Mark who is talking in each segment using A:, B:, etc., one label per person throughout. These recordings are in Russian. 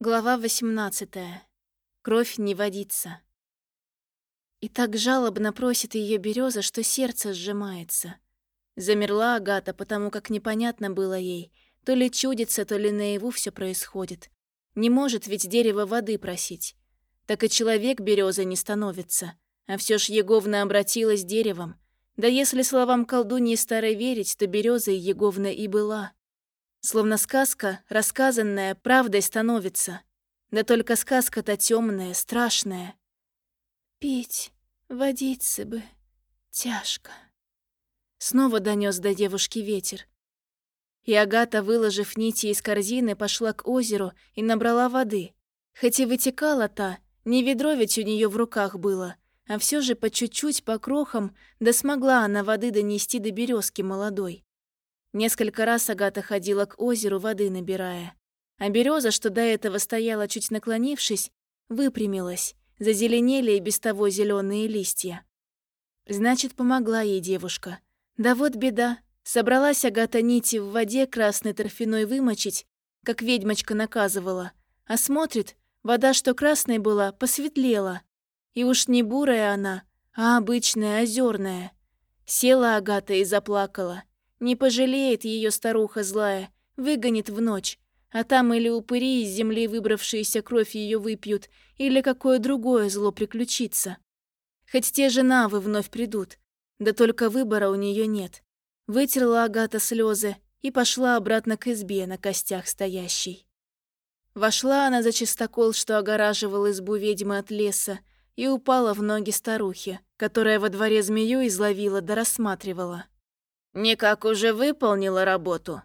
A: Глава 18. Кровь не водится. И так жалобно просит ее береза, что сердце сжимается. Замерла Агата, потому как непонятно было ей, то ли чудится, то ли наяву все происходит. Не может ведь дерево воды просить. Так и человек березой не становится. А все ж Еговна обратилась деревом. Да если словам колдуньи старой верить, то березой Еговна и была. Словно сказка, рассказанная, правдой становится. Да только сказка-то темная, страшная. Пить, водиться бы, тяжко. Снова донес до девушки ветер. И Агата, выложив нити из корзины, пошла к озеру и набрала воды. Хоть и вытекала та, не ведро ведь у нее в руках было, а все же по чуть-чуть, по крохам, да смогла она воды донести до березки молодой. Несколько раз Агата ходила к озеру, воды набирая. А береза, что до этого стояла чуть наклонившись, выпрямилась. Зазеленели и без того зеленые листья. Значит, помогла ей девушка. Да вот беда. Собралась Агата нити в воде красной торфяной вымочить, как ведьмочка наказывала. А смотрит, вода, что красной была, посветлела. И уж не бурая она, а обычная, озерная. Села Агата и заплакала. Не пожалеет ее старуха злая, выгонит в ночь. А там или упыри из земли выбравшиеся кровь ее выпьют, или какое другое зло приключится. Хоть те же навы вновь придут, да только выбора у нее нет. Вытерла Агата слезы и пошла обратно к избе на костях стоящей. Вошла она за чистокол, что огораживал избу ведьмы от леса, и упала в ноги старухи, которая во дворе змею изловила да рассматривала. «Никак уже выполнила работу?»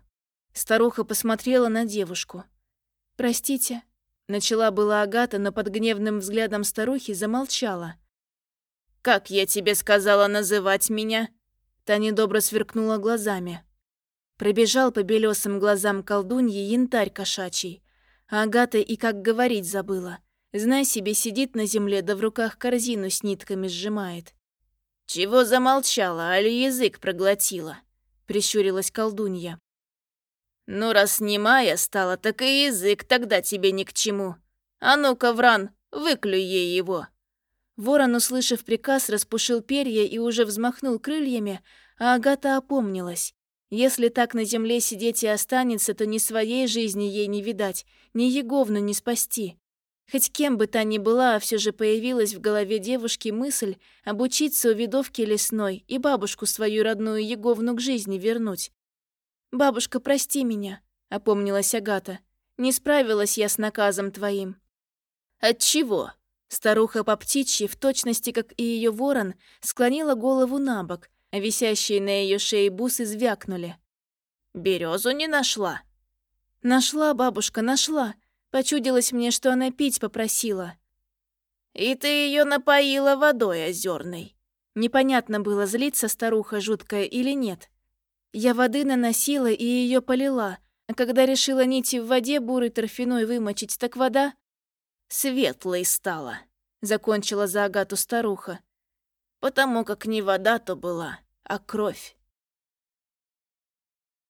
A: Старуха посмотрела на девушку. «Простите», — начала была Агата, но под гневным взглядом старухи замолчала. «Как я тебе сказала называть меня?» Та недобро сверкнула глазами. Пробежал по белесым глазам колдуньи янтарь кошачий. Агата и как говорить забыла. Знай себе, сидит на земле, да в руках корзину с нитками сжимает. «Чего замолчала, али язык проглотила?» — прищурилась колдунья. «Ну, раз немая стала, так и язык тогда тебе ни к чему. А ну-ка, Вран, выклюй ей его!» Ворон, услышав приказ, распушил перья и уже взмахнул крыльями, а Агата опомнилась. Если так на земле сидеть и останется, то ни своей жизни ей не видать, ни Еговну не спасти. Хоть кем бы та ни была, все же появилась в голове девушки мысль обучиться у видовки лесной и бабушку свою родную Еговну к жизни вернуть. «Бабушка, прости меня», — опомнилась Агата. «Не справилась я с наказом твоим». «От чего?» Старуха по птичьи, в точности, как и ее ворон, склонила голову на бок, а висящие на ее шее бусы звякнули. Березу не нашла?» «Нашла, бабушка, нашла», Почудилось мне, что она пить попросила. «И ты ее напоила водой озерной. Непонятно было, злиться старуха жуткая или нет. Я воды наносила и ее полила, а когда решила нити в воде бурой торфяной вымочить, так вода светлой стала, закончила за Агату старуха. Потому как не вода то была, а кровь.